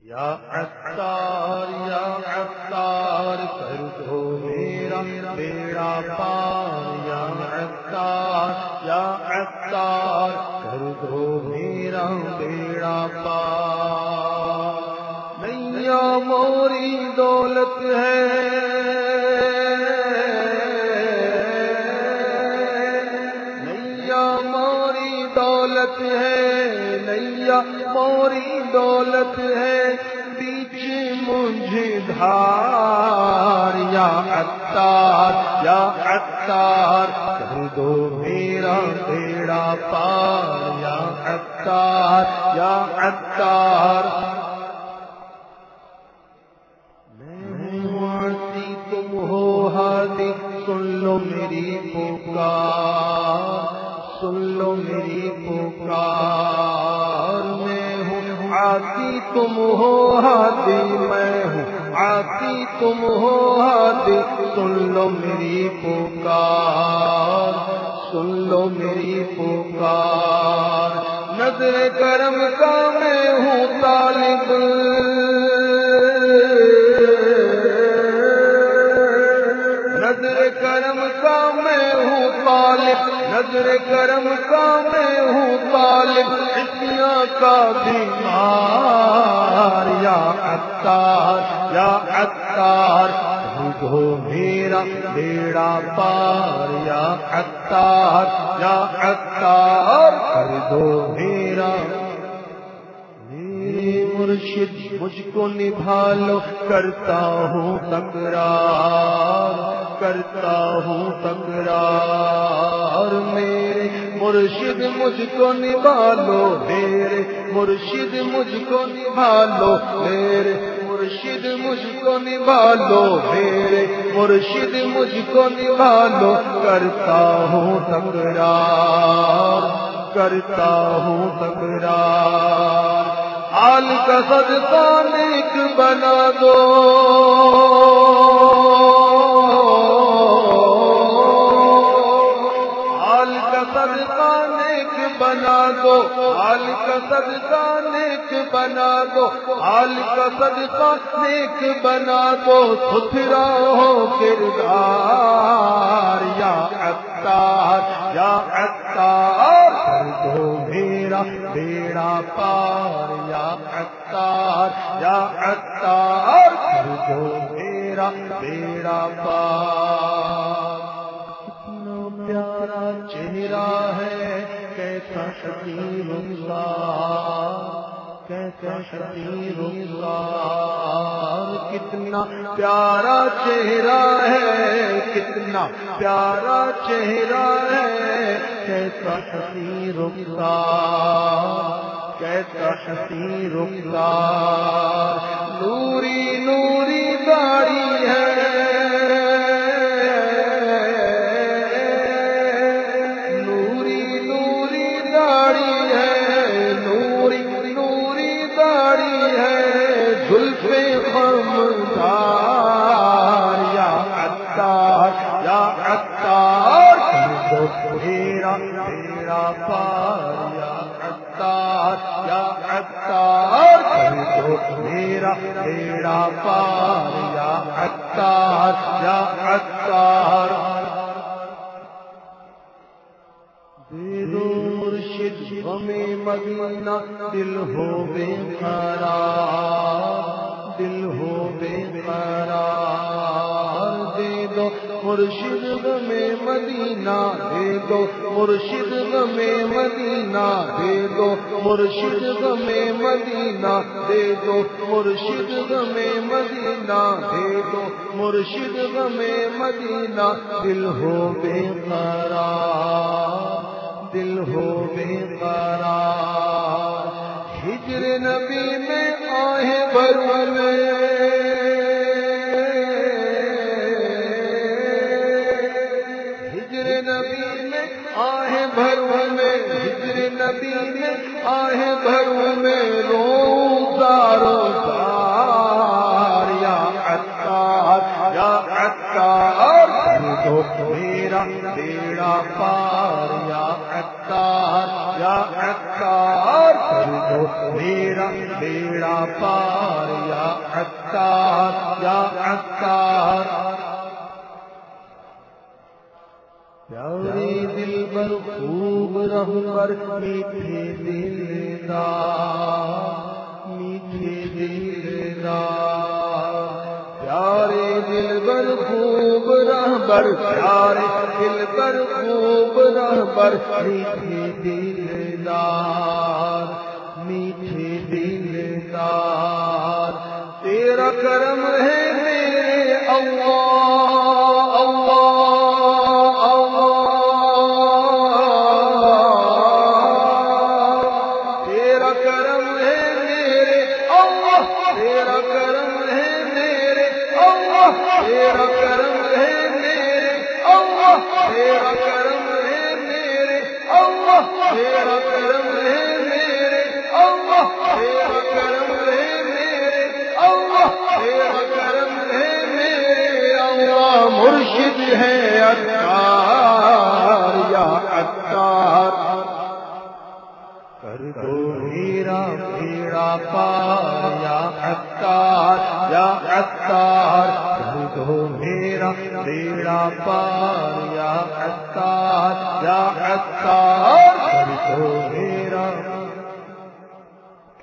یا عطار یا عطار، کر دو میرا بیڑا پار، یا عطار یا عطار، کر دو میرا بیڑا پار۔ نیا موری دولت ہے دولت ہے، نیا موری دولت ہے، بیچ مجھے دھار، یا اتار یا اتار کر دو میرا بیڑا پار، یا اتار یا اتار میں تم ہو ہادی سن لو میری پکار۔ سن لو میری پکار میں ہوں۔ آتی تم ہو ہادی، میں ہوں۔ آتی تم ہو ہادی، سن لو میری پکار، سن لو میری پکار۔ نظر کرم کا میں ہوں طالب۔ نظر کرم کا میں ہوں طالب۔ نظر کرم کا میں ہوں طالب، اتنا کا بیمار، یا اتار یا اتار ہو میرا بیڑا پار، یا اتار یا اتار کر دو میرا مرشد مجھ کو نبھا لو، کرتا ہوں تکرار کرتا ہوں تکرار میرے مرشد مجھ کو نبھا لو، میرے مرشد مجھ کو نبھا لو، میرے مرشد مجھ کو نبھا لو، میرے مرشد مجھ کو نبھا لو۔ کرتا ہوں تکرار کرتا ہوں تکرار آل کا صدقہ نیک بنا دو۔ آل کا صدقہ نیک بنا دو۔ آل کا صدقہ نیک بنا دو۔ آل کا صدقہ نیک بنا دو۔ ستھرا ہو کردار، یا اتار یا اتار کر دو میرا بیڑا پار۔ یا اتار یا اتار کر دو میرا بیڑا پار کتنا پیارا چہرہ ہے کیسا شکیر کیسا شکیل شکیر کتنا پیارا چہرہ ہے کتنا پیارا چہرہ ہے کیسا شکیر کیسا شکیر نوری نوری گاڑی ہے۔ نوری نوری داڑی ہے، نوری نوری داڑی ہے۔ زلفے خمدار یا اتار یا اتار میرا میرا پار، یا اتار یا اتار میرا میرا پار، یا اتار یا عطار؟ اتار مرشد ہمیں مدینہ، دل ہو بے قرار، دل ہو بے قرار۔ مرشد میں مدینہ دے دو، مرشد میں مدینہ دے دو، مرشد میں مدینہ دے دو، مرشد میں مدینہ دے دو، مرشد میں مدینہ دل ہو بے قرار، دل ہو بے قرار۔ ہجر نبی میں آئے برو میں آئے بھرو میں روزارو سار یا اتار یا اتار دو میرا بیڑا پار، یا اتار یا اتار کر میرا بیڑا پار، یا عطار یا عطار۔ پیارے دل بر خوب رہبر میٹھے دل میٹھے دل پیارے دل بر خوب رہبر پیارے دل بر خوب رہبر میٹھے دل میٹھے دل تیرا کرم ہے مرشد ہے اتار یا اتار کر دو میرا میرا پار یا اتار یا اتار کر دو میرا میرا پار یا اتار یا اتار کر دو میرا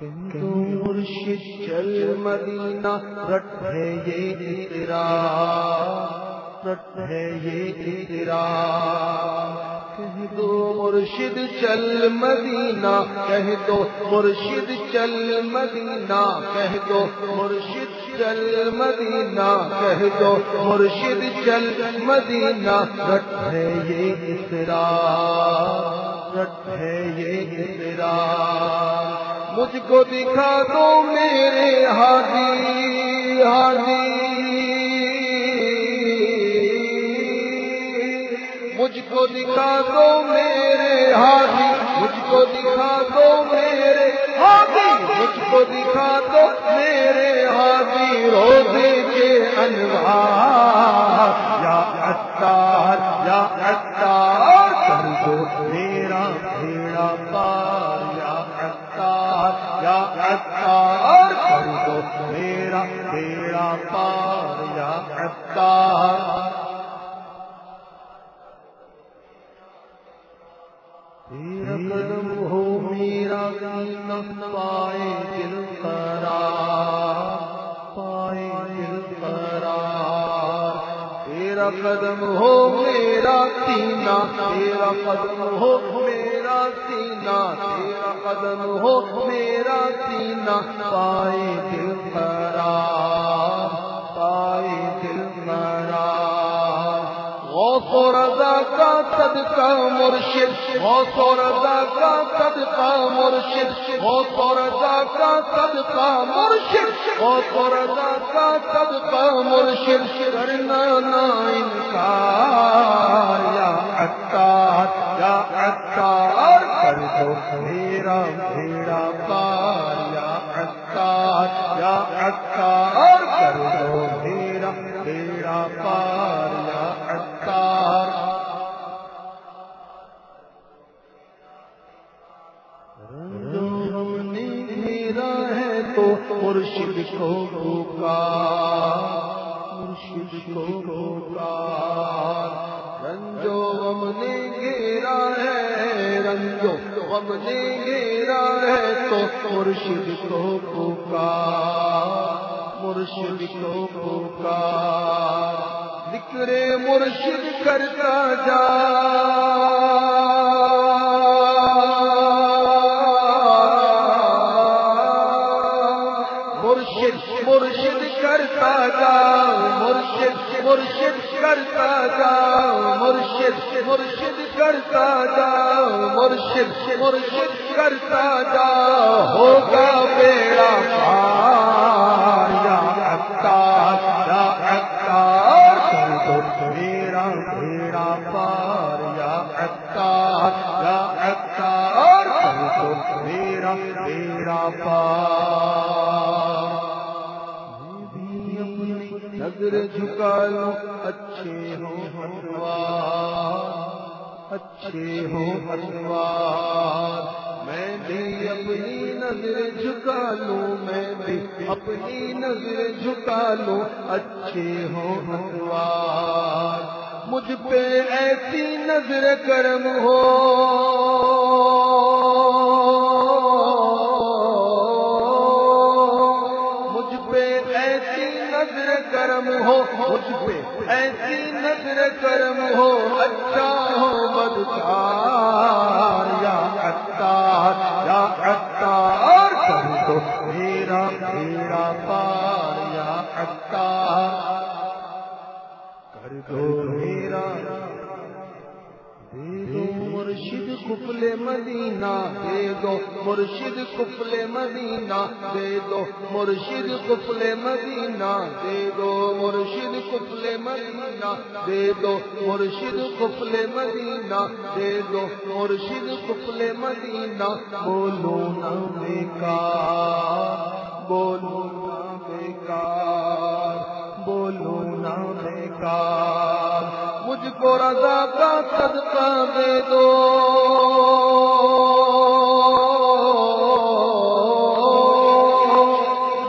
مرشد چل مدینہ رٹ ہے یہ تیرا رٹ ہے یہ تیرا کہہ دو مرشد، چل مدینہ۔ کہہ دو مرشد، چل مدینہ۔ کہہ دو مرشد، چل مدینہ۔ کہہ دو مرشد، چل مدینہ۔ رٹ ہے یہ تیرا رٹ ہے یہ تیرا مجھ کو دکھا دو میرے ہادی ہادی مجھ کو دکھا دو میرے ہاتھی، مجھ کو دکھا دو میرے ہاتھی، مجھ کو دکھا دو میرے تیرا قدم ہو میرا پائے دل قرار، پائے دل قرار۔ تیرا قدم ہو میرا سینا تیرا قدم ہو میرا سینا تیرا قدم ہو میرا سینا پائے دل قرار۔ غوث و رضا کا صدقہ مرشد غوث و رضا کا صدقہ مرشد غوث و رضا کا صدقہ مرشد غوث و رضا کا صدقہ مرشد، کرنا نا انکار، یا عطار یا عطار، کر دو، میرا بھیڑا پار غم نے گھیرا ہے رنگو غم نے گھیرا ہے تو مرشد کو پکار مرشد کو پکار ذکر مرشد کرتا جا۔ کرتا جا مرشد مرشد کرتا جا مرشد مرشد کرتا جا مرشد مرشد کرتا جا ہوگا بیڑا پار یا عطار یا عطار کر دو میرا بیڑا پار، یا عطار یا عطار کر دو میرا پار۔ نظر جھکا لو، اچھے ہو ہنوار اچھے ہو ہنوار میں بھی اپنی نظر جھکا لوں، میں بھی اپنی نظر جھکا لوں، اچھے ہوں ہتوار مجھ پہ ایسی نظر کرم ہو۔ کرم ہو اچھا ہو، بدکار، یا اتار یا اتار کر دو میرا میرا پار، یا اتار کر دو میرا، دے دو مرشد کفل مدینہ دے دو، مرشد کفل مدینہ دے دو، مرشد کفل مدینہ دے دو، مرشد کفل مدینہ دے دو، مرشد کفل مدینہ دے دو، مرشد کفل مدینہ بولو نہ بیکار، بولو نہ بیکار، بولو نہ بیکار۔ کو رضا کا صدقہ دے دو۔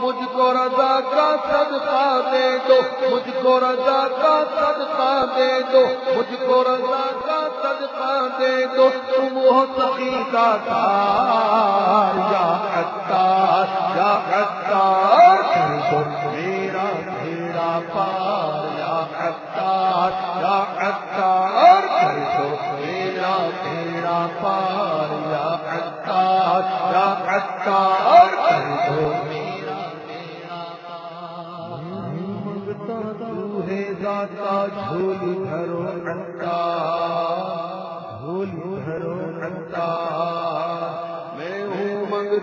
مجھ کو رضا کا صدقہ دے دو۔ مجھ کو رضا کا صدقہ دے دو۔ مجھ کو رضا کا صدقہ دے دو۔ تم ہو سخی کا تار یا اتار یا اتار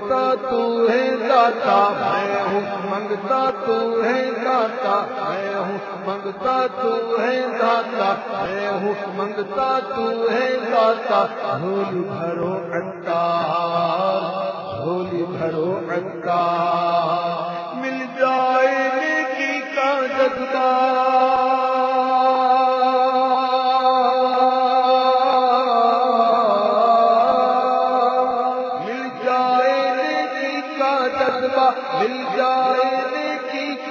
ہوں منگتا تو ہے داتا، میں ہوں منگتا تو ہے داتا، میں ہوں منگتا تو ہے داتا، میں ہوں منگتا تو ہے داتا۔ جھولی بھرو انتا جھولی بھرو انتا۔ مل جائے نیکی کا جذبہ۔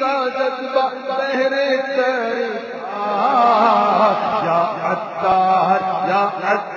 نیکی کا جذبہ یا اتار یا اتار